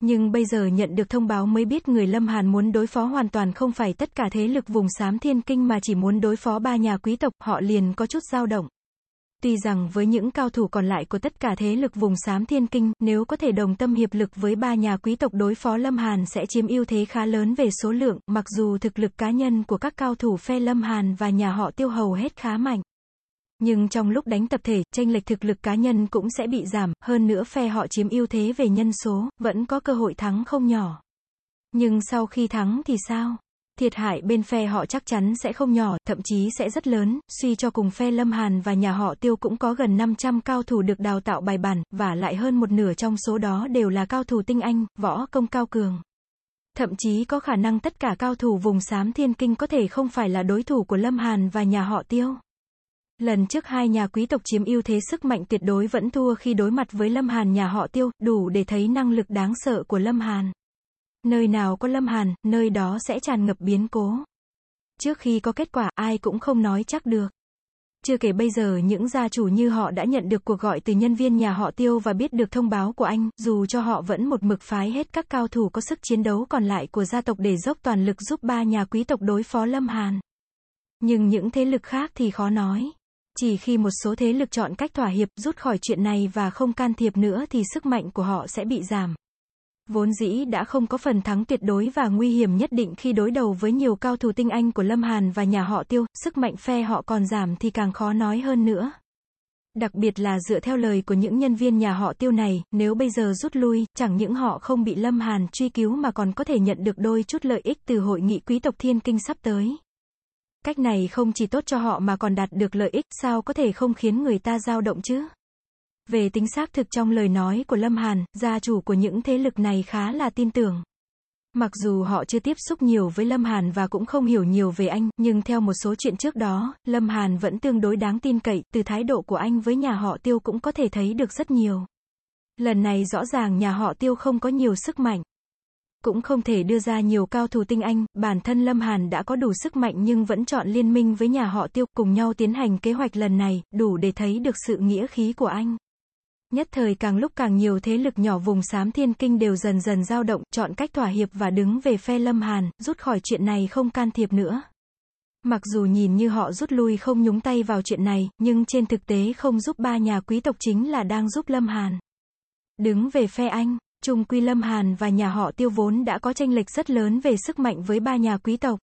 Nhưng bây giờ nhận được thông báo mới biết người Lâm Hàn muốn đối phó hoàn toàn không phải tất cả thế lực vùng xám thiên kinh mà chỉ muốn đối phó ba nhà quý tộc, họ liền có chút dao động. Tuy rằng với những cao thủ còn lại của tất cả thế lực vùng xám thiên kinh, nếu có thể đồng tâm hiệp lực với ba nhà quý tộc đối phó Lâm Hàn sẽ chiếm ưu thế khá lớn về số lượng, mặc dù thực lực cá nhân của các cao thủ phe Lâm Hàn và nhà họ tiêu hầu hết khá mạnh. Nhưng trong lúc đánh tập thể, tranh lệch thực lực cá nhân cũng sẽ bị giảm, hơn nữa phe họ chiếm ưu thế về nhân số, vẫn có cơ hội thắng không nhỏ. Nhưng sau khi thắng thì sao? Thiệt hại bên phe họ chắc chắn sẽ không nhỏ, thậm chí sẽ rất lớn, suy cho cùng phe Lâm Hàn và nhà họ Tiêu cũng có gần 500 cao thủ được đào tạo bài bản, và lại hơn một nửa trong số đó đều là cao thủ tinh anh, võ công cao cường. Thậm chí có khả năng tất cả cao thủ vùng xám thiên kinh có thể không phải là đối thủ của Lâm Hàn và nhà họ Tiêu. Lần trước hai nhà quý tộc chiếm ưu thế sức mạnh tuyệt đối vẫn thua khi đối mặt với Lâm Hàn nhà họ Tiêu, đủ để thấy năng lực đáng sợ của Lâm Hàn. Nơi nào có Lâm Hàn, nơi đó sẽ tràn ngập biến cố. Trước khi có kết quả, ai cũng không nói chắc được. Chưa kể bây giờ những gia chủ như họ đã nhận được cuộc gọi từ nhân viên nhà họ Tiêu và biết được thông báo của anh, dù cho họ vẫn một mực phái hết các cao thủ có sức chiến đấu còn lại của gia tộc để dốc toàn lực giúp ba nhà quý tộc đối phó Lâm Hàn. Nhưng những thế lực khác thì khó nói. Chỉ khi một số thế lực chọn cách thỏa hiệp, rút khỏi chuyện này và không can thiệp nữa thì sức mạnh của họ sẽ bị giảm. Vốn dĩ đã không có phần thắng tuyệt đối và nguy hiểm nhất định khi đối đầu với nhiều cao thủ tinh anh của Lâm Hàn và nhà họ Tiêu, sức mạnh phe họ còn giảm thì càng khó nói hơn nữa. Đặc biệt là dựa theo lời của những nhân viên nhà họ Tiêu này, nếu bây giờ rút lui, chẳng những họ không bị Lâm Hàn truy cứu mà còn có thể nhận được đôi chút lợi ích từ hội nghị quý tộc thiên kinh sắp tới. Cách này không chỉ tốt cho họ mà còn đạt được lợi ích, sao có thể không khiến người ta dao động chứ? Về tính xác thực trong lời nói của Lâm Hàn, gia chủ của những thế lực này khá là tin tưởng. Mặc dù họ chưa tiếp xúc nhiều với Lâm Hàn và cũng không hiểu nhiều về anh, nhưng theo một số chuyện trước đó, Lâm Hàn vẫn tương đối đáng tin cậy, từ thái độ của anh với nhà họ Tiêu cũng có thể thấy được rất nhiều. Lần này rõ ràng nhà họ Tiêu không có nhiều sức mạnh. Cũng không thể đưa ra nhiều cao thủ tinh anh, bản thân Lâm Hàn đã có đủ sức mạnh nhưng vẫn chọn liên minh với nhà họ Tiêu cùng nhau tiến hành kế hoạch lần này, đủ để thấy được sự nghĩa khí của anh. Nhất thời càng lúc càng nhiều thế lực nhỏ vùng xám thiên kinh đều dần dần dao động, chọn cách thỏa hiệp và đứng về phe Lâm Hàn, rút khỏi chuyện này không can thiệp nữa. Mặc dù nhìn như họ rút lui không nhúng tay vào chuyện này, nhưng trên thực tế không giúp ba nhà quý tộc chính là đang giúp Lâm Hàn. Đứng về phe anh, Trung Quy Lâm Hàn và nhà họ tiêu vốn đã có tranh lệch rất lớn về sức mạnh với ba nhà quý tộc.